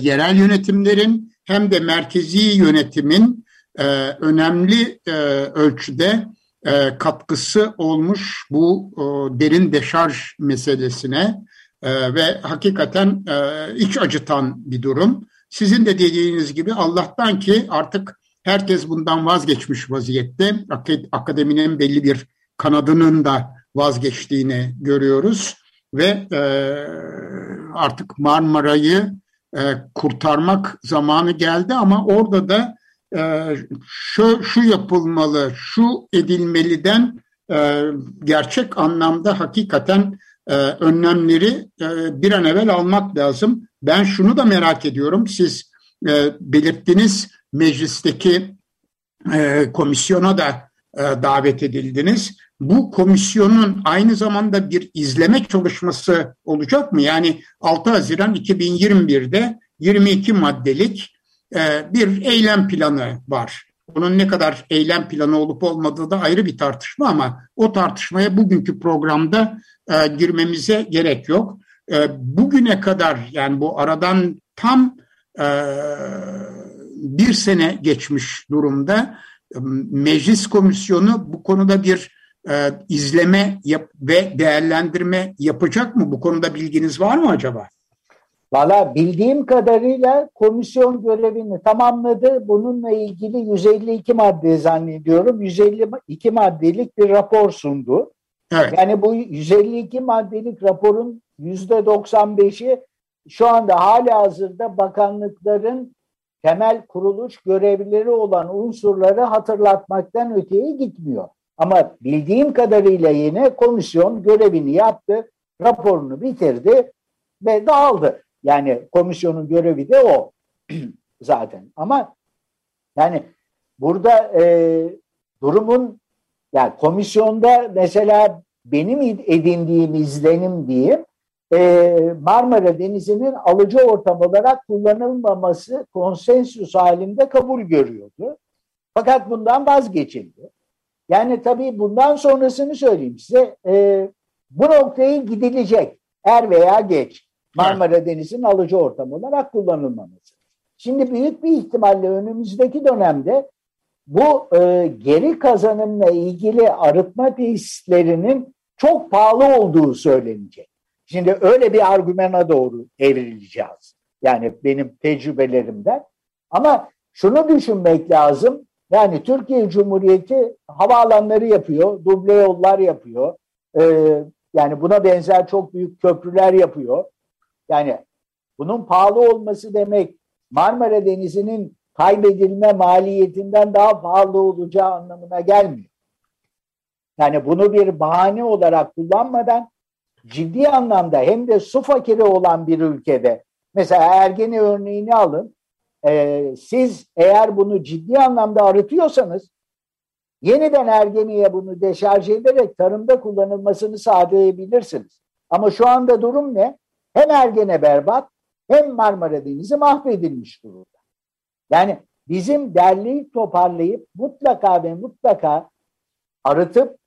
yerel yönetimlerin hem de merkezi yönetimin e, önemli e, ölçüde e, katkısı olmuş bu e, derin deşarj meselesine e, ve hakikaten e, iç acıtan bir durum. Sizin de dediğiniz gibi Allah'tan ki artık herkes bundan vazgeçmiş vaziyette. Akademinin belli bir kanadının da vazgeçtiğini görüyoruz ve e, artık Marmara'yı e, kurtarmak zamanı geldi ama orada da e, şu, şu yapılmalı, şu edilmeliden e, gerçek anlamda hakikaten e, önlemleri e, bir an evvel almak lazım. Ben şunu da merak ediyorum. Siz e, belirttiniz meclisteki e, komisyona da e, davet edildiniz. Bu komisyonun aynı zamanda bir izleme çalışması olacak mı? Yani 6 Haziran 2021'de 22 maddelik e, bir eylem planı var. Bunun ne kadar eylem planı olup olmadığı da ayrı bir tartışma ama o tartışmaya bugünkü programda e, girmemize gerek yok. E, bugüne kadar yani bu aradan tam bir sene geçmiş durumda meclis komisyonu bu konuda bir izleme yap ve değerlendirme yapacak mı? Bu konuda bilginiz var mı acaba? Valla bildiğim kadarıyla komisyon görevini tamamladı. Bununla ilgili 152 madde zannediyorum. 152 maddelik bir rapor sundu. Evet. Yani bu 152 maddelik raporun %95'i şu anda hali hazırda bakanlıkların temel kuruluş görevlileri olan unsurları hatırlatmaktan öteye gitmiyor. Ama bildiğim kadarıyla yine komisyon görevini yaptı, raporunu bitirdi ve dağıldı. Yani komisyonun görevi de o zaten. Ama yani burada e, durumun yani komisyonda mesela benim edindiğim izlenim diyeyim e, Marmara Denizi'nin alıcı ortam olarak kullanılmaması konsensüs halinde kabul görüyordu. Fakat bundan vazgeçildi. Yani tabii bundan sonrasını söyleyeyim size. E, bu noktaya gidilecek er veya geç. Marmara Denizi'nin alıcı ortam olarak kullanılmaması. Şimdi büyük bir ihtimalle önümüzdeki dönemde bu e, geri kazanımla ilgili arıtma tesislerinin çok pahalı olduğu söylenecek. Şimdi öyle bir argümana doğru evrileceğiz. Yani benim tecrübelerimden. Ama şunu düşünmek lazım. Yani Türkiye Cumhuriyeti havaalanları yapıyor, duble yollar yapıyor. Ee, yani buna benzer çok büyük köprüler yapıyor. Yani bunun pahalı olması demek Marmara Denizi'nin kaybedilme maliyetinden daha pahalı olacağı anlamına gelmiyor. Yani bunu bir bahane olarak kullanmadan ciddi anlamda hem de su fakiri olan bir ülkede mesela Ergeni örneğini alın. E, siz eğer bunu ciddi anlamda arıtıyorsanız yeniden Ergeni'ye bunu deşarj ederek tarımda kullanılmasını sağlayabilirsiniz. Ama şu anda durum ne? Hem Ergene berbat hem Marmara Denizi mahvedilmiş durumda. Yani bizim derleyip toparlayıp mutlaka ve mutlaka arıtıp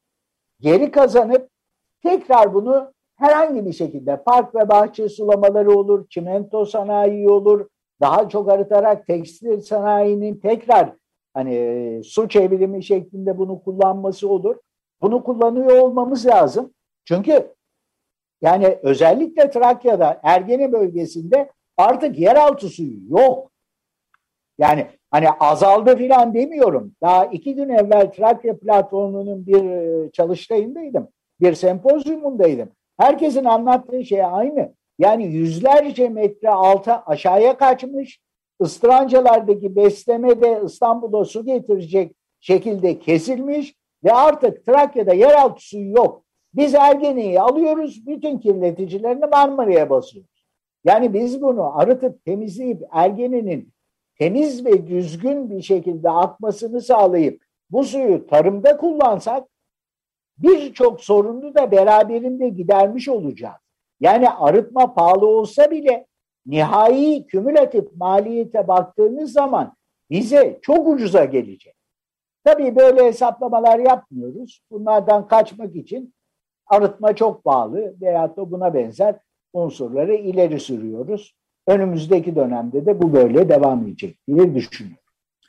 geri kazanıp tekrar bunu herhangi bir şekilde park ve bahçe sulamaları olur, çimento sanayi olur, daha çok arıtarak tekstil sanayinin tekrar hani su çevrimi şeklinde bunu kullanması olur. Bunu kullanıyor olmamız lazım. Çünkü yani özellikle Trakya'da Ergene bölgesinde artık yeraltı suyu yok. Yani hani azaldı filan demiyorum. Daha iki gün evvel Trakya platformunun bir e, çalıştayındaydım. Bir sempozyumundaydım. Herkesin anlattığı şey aynı. Yani yüzlerce metre alta aşağıya kaçmış. Istrancalardaki besleme de İstanbul'a su getirecek şekilde kesilmiş ve artık Trakya'da yeraltı suyu yok. Biz Ergene'yi alıyoruz, bütün kirleticilerini Marmara'ya basıyoruz. Yani biz bunu arıtıp temizleyip Ergene'nin temiz ve düzgün bir şekilde akmasını sağlayıp bu suyu tarımda kullansak birçok sorunu da beraberinde gidermiş olacağız. Yani arıtma pahalı olsa bile nihai kümülatif maliyete baktığınız zaman bize çok ucuza gelecek. Tabii böyle hesaplamalar yapmıyoruz. Bunlardan kaçmak için arıtma çok pahalı veyahut da buna benzer unsurları ileri sürüyoruz. Önümüzdeki dönemde de bu böyle devam edecek diye düşünüyorum.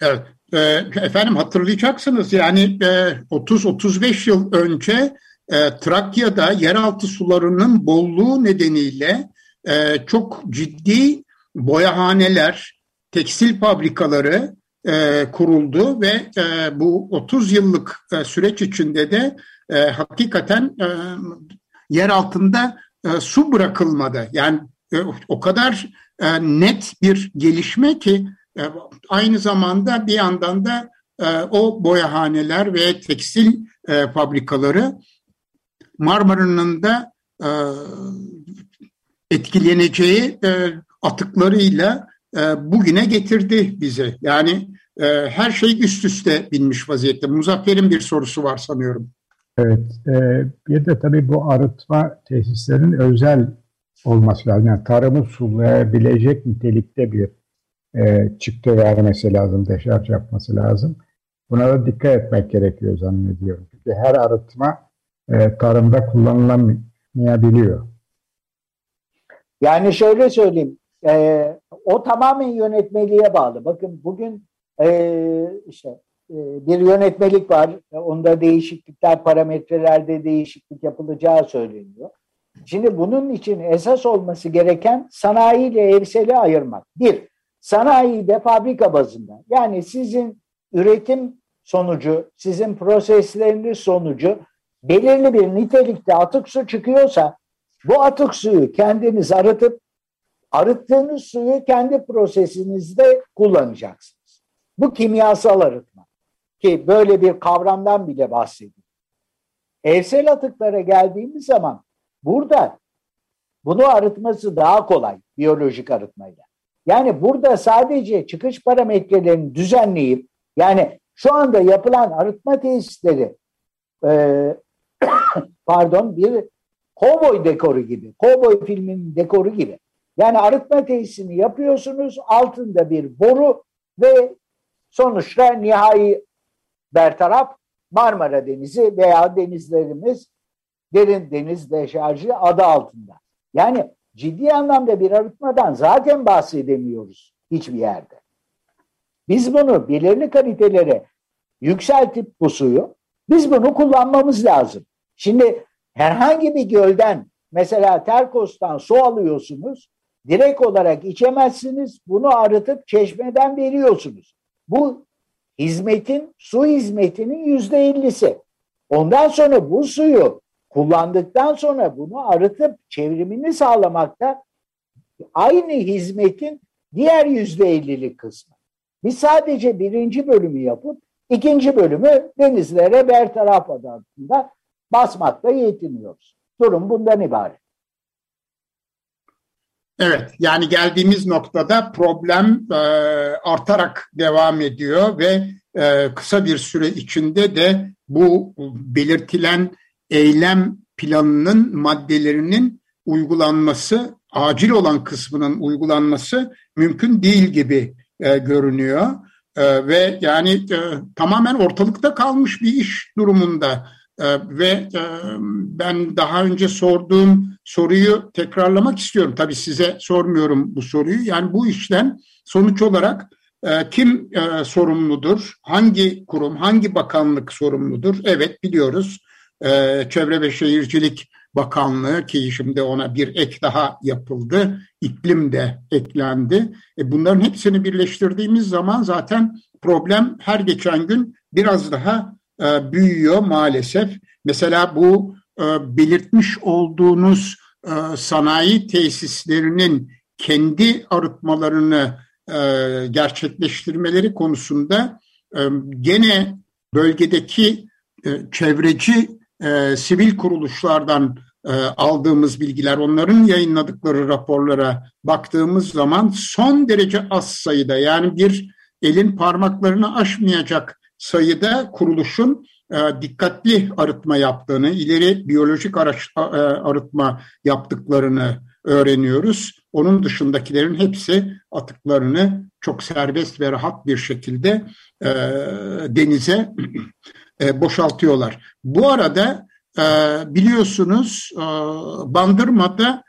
Evet. E, efendim hatırlayacaksınız yani 30-35 e, yıl önce e, Trakya'da yeraltı sularının bolluğu nedeniyle çok ciddi boyahaneler, tekstil fabrikaları kuruldu ve bu 30 yıllık süreç içinde de hakikaten yer altında su bırakılmadı. Yani o kadar net bir gelişme ki e, aynı zamanda bir yandan da e, o boyahaneler ve tekstil e, fabrikaları Marmara'nın da etkileneceği atıklarıyla bugüne getirdi bize. Yani her şey üst üste binmiş vaziyette. Muzaffer'in bir sorusu var sanıyorum. Evet. bir de tabii bu arıtma tesislerinin özel olması lazım. Yani tarımı sulayabilecek nitelikte bir e, çıktı vermesi lazım, deşarj yapması lazım. Buna da dikkat etmek gerekiyor zannediyorum. Çünkü her arıtma e, tarımda kullanılamayabiliyor. Yani şöyle söyleyeyim, e, o tamamen yönetmeliğe bağlı. Bakın bugün e, işte e, bir yönetmelik var, onda değişiklikler, parametrelerde değişiklik yapılacağı söyleniyor. Şimdi bunun için esas olması gereken sanayi ile evseli ayırmak. Bir, sanayide fabrika bazında yani sizin üretim sonucu, sizin prosesleriniz sonucu belirli bir nitelikte atık su çıkıyorsa bu atık suyu kendiniz arıtıp arıttığınız suyu kendi prosesinizde kullanacaksınız. Bu kimyasal arıtma ki böyle bir kavramdan bile bahsediyor. Evsel atıklara geldiğimiz zaman burada bunu arıtması daha kolay biyolojik arıtmayla. Yani burada sadece çıkış parametrelerini düzenleyip yani şu anda yapılan arıtma tesisleri e, pardon bir kovboy dekoru gibi, kovboy filminin dekoru gibi. Yani arıtma tesisini yapıyorsunuz, altında bir boru ve sonuçta nihai bertaraf Marmara Denizi veya denizlerimiz derin deniz deşarjı adı altında. Yani ciddi anlamda bir arıtmadan zaten bahsedemiyoruz hiçbir yerde. Biz bunu belirli kalitelere yükseltip bu suyu biz bunu kullanmamız lazım. Şimdi herhangi bir gölden mesela Terkos'tan su alıyorsunuz direkt olarak içemezsiniz bunu arıtıp çeşmeden veriyorsunuz. Bu hizmetin su hizmetinin yüzde ellisi. Ondan sonra bu suyu kullandıktan sonra bunu arıtıp çevrimini sağlamakta aynı hizmetin diğer yüzde ellilik kısmı. Biz sadece birinci bölümü yapıp ikinci bölümü denizlere bertaraf adı altında basmakla yetiniyoruz. Durum bundan ibaret. Evet, yani geldiğimiz noktada problem e, artarak devam ediyor ve e, kısa bir süre içinde de bu belirtilen eylem planının maddelerinin uygulanması, acil olan kısmının uygulanması mümkün değil gibi e, görünüyor. E, ve yani e, tamamen ortalıkta kalmış bir iş durumunda. E, ve e, ben daha önce sorduğum soruyu tekrarlamak istiyorum. Tabii size sormuyorum bu soruyu. Yani bu işten sonuç olarak e, kim e, sorumludur? Hangi kurum, hangi bakanlık sorumludur? Evet biliyoruz. Çevre ve Şehircilik Bakanlığı ki şimdi ona bir ek daha yapıldı. İklim de eklendi. Bunların hepsini birleştirdiğimiz zaman zaten problem her geçen gün biraz daha büyüyor maalesef. Mesela bu e, belirtmiş olduğunuz e, sanayi tesislerinin kendi arıtmalarını e, gerçekleştirmeleri konusunda e, gene bölgedeki e, çevreci e, sivil kuruluşlardan e, aldığımız bilgiler, onların yayınladıkları raporlara baktığımız zaman son derece az sayıda yani bir elin parmaklarını aşmayacak sayıda kuruluşun e, dikkatli arıtma yaptığını, ileri biyolojik araç, e, arıtma yaptıklarını öğreniyoruz. Onun dışındakilerin hepsi atıklarını çok serbest ve rahat bir şekilde e, denize boşaltıyorlar. Bu arada biliyorsunuz Bandırma'da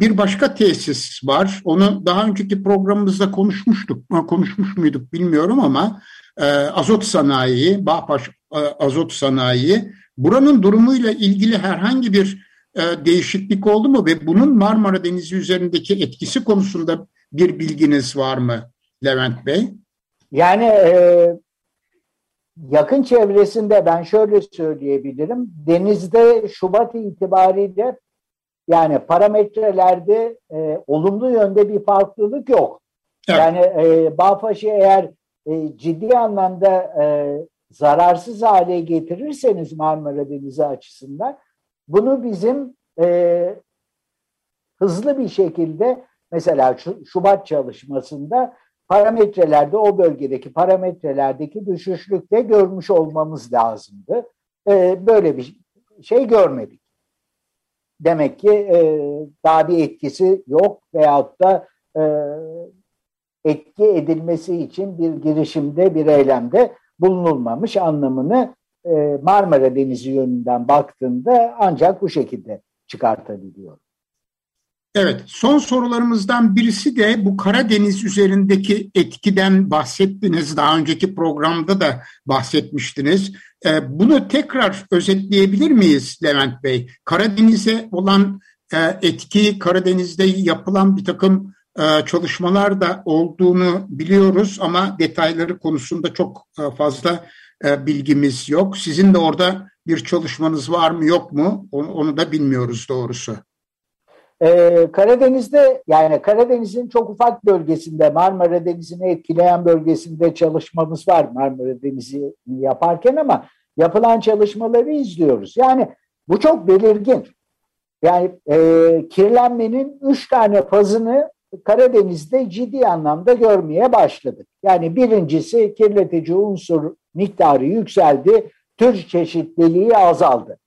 bir başka tesis var. Onu daha önceki programımızda konuşmuştuk. Konuşmuş muyduk bilmiyorum ama e, azot sanayi, Bağpaş e, azot sanayi. Buranın durumuyla ilgili herhangi bir e, değişiklik oldu mu ve bunun Marmara Denizi üzerindeki etkisi konusunda bir bilginiz var mı Levent Bey? Yani e, yakın çevresinde ben şöyle söyleyebilirim. Denizde Şubat itibariyle yani parametrelerde e, olumlu yönde bir farklılık yok. Evet. Yani e, eğer e, ciddi anlamda e, zararsız hale getirirseniz Marmara Denizi açısından bunu bizim e, hızlı bir şekilde mesela Şubat çalışmasında parametrelerde o bölgedeki parametrelerdeki düşüşlükte görmüş olmamız lazımdı. E, böyle bir şey görmedik. Demek ki e, daha bir etkisi yok veyahut da e, etki edilmesi için bir girişimde, bir eylemde bulunulmamış anlamını e, Marmara Denizi yönünden baktığında ancak bu şekilde çıkartabiliyor. Evet, son sorularımızdan birisi de bu Karadeniz üzerindeki etkiden bahsettiniz. Daha önceki programda da bahsetmiştiniz. E, bunu tekrar özetleyebilir miyiz Levent Bey? Karadeniz'e olan e, etki, Karadeniz'de yapılan bir takım çalışmalar da olduğunu biliyoruz ama detayları konusunda çok e, fazla e, bilgimiz yok. Sizin de orada bir çalışmanız var mı yok mu onu, da bilmiyoruz doğrusu. Karadeniz'de yani Karadeniz'in çok ufak bölgesinde Marmara Denizi'ni etkileyen bölgesinde çalışmamız var Marmara Denizi yaparken ama yapılan çalışmaları izliyoruz. Yani bu çok belirgin. Yani e, kirlenmenin üç tane fazını Karadeniz'de ciddi anlamda görmeye başladık. Yani birincisi kirletici unsur miktarı yükseldi, tür çeşitliliği azaldı.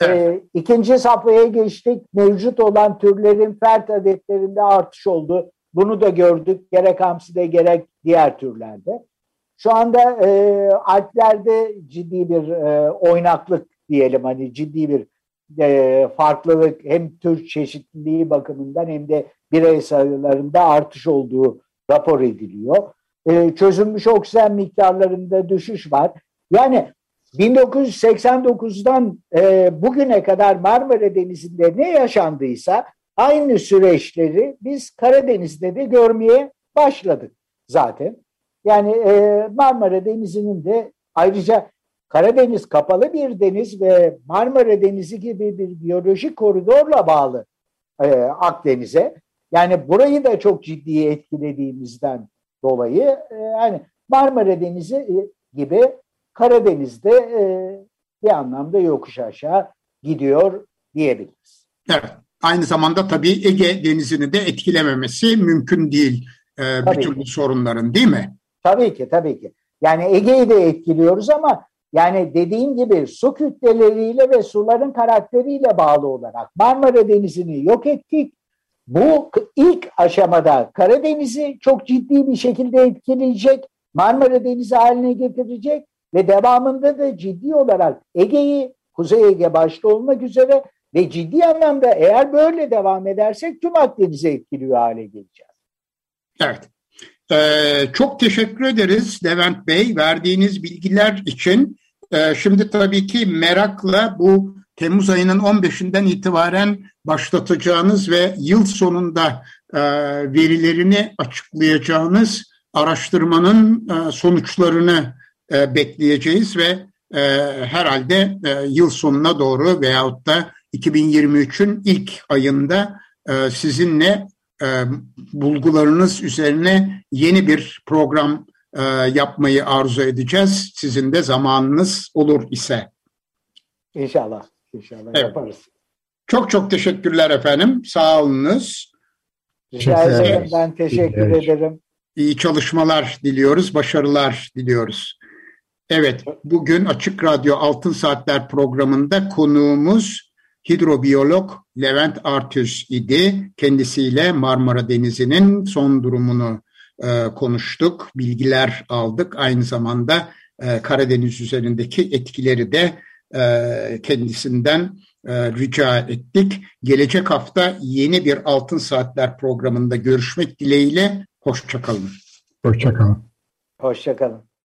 Evet. E, ikinci safhaya geçtik. Mevcut olan türlerin fert adetlerinde artış oldu. Bunu da gördük. Gerek hamside gerek diğer türlerde. Şu anda e, Alplerde ciddi bir e, oynaklık diyelim hani ciddi bir e, farklılık hem tür çeşitliliği bakımından hem de birey sayılarında artış olduğu rapor ediliyor. E, çözülmüş oksijen miktarlarında düşüş var. Yani 1989'dan e, bugüne kadar Marmara Denizi'nde ne yaşandıysa aynı süreçleri biz Karadeniz'de de görmeye başladık zaten. Yani e, Marmara Denizi'nin de ayrıca Karadeniz kapalı bir deniz ve Marmara Denizi gibi bir biyolojik koridorla bağlı e, Akdeniz'e. Yani burayı da çok ciddi etkilediğimizden dolayı e, yani Marmara Denizi e, gibi Karadeniz'de e, bir anlamda yokuş aşağı gidiyor diyebiliriz. Evet. Aynı zamanda tabii Ege Denizi'ni de etkilememesi mümkün değil e, bütün bu sorunların değil mi? Tabii ki tabii ki. Yani Ege'yi de etkiliyoruz ama yani dediğim gibi su kütleleriyle ve suların karakteriyle bağlı olarak Marmara Denizi'ni yok ettik. Bu ilk aşamada Karadeniz'i çok ciddi bir şekilde etkileyecek, Marmara Denizi haline getirecek ve devamında da ciddi olarak Ege'yi, Kuzey Ege başta olmak üzere ve ciddi anlamda eğer böyle devam edersek tüm Akdeniz'i etkiliyor hale geleceğiz. Evet. Ee, çok teşekkür ederiz Levent Bey verdiğiniz bilgiler için. Ee, şimdi tabii ki merakla bu Temmuz ayının 15'inden itibaren başlatacağınız ve yıl sonunda e, verilerini açıklayacağınız araştırmanın e, sonuçlarını e, bekleyeceğiz ve herhalde yıl sonuna doğru veyahut da 2023'ün ilk ayında sizinle bulgularınız üzerine yeni bir program yapmayı arzu edeceğiz. Sizin de zamanınız olur ise. İnşallah. İnşallah evet. yaparız. Çok çok teşekkürler efendim. Sağ olunuz. Rica ederim. Ben teşekkür evet. ederim. İyi çalışmalar diliyoruz. Başarılar diliyoruz. Evet, bugün Açık Radyo Altın Saatler programında konuğumuz hidrobiyolog Levent Artüs idi. Kendisiyle Marmara Denizi'nin son durumunu e, konuştuk, bilgiler aldık. Aynı zamanda e, Karadeniz üzerindeki etkileri de kendisinden e, rica ettik. Gelecek hafta yeni bir Altın Saatler programında görüşmek dileğiyle. Hoşçakalın. Hoşçakalın. Hoşçakalın.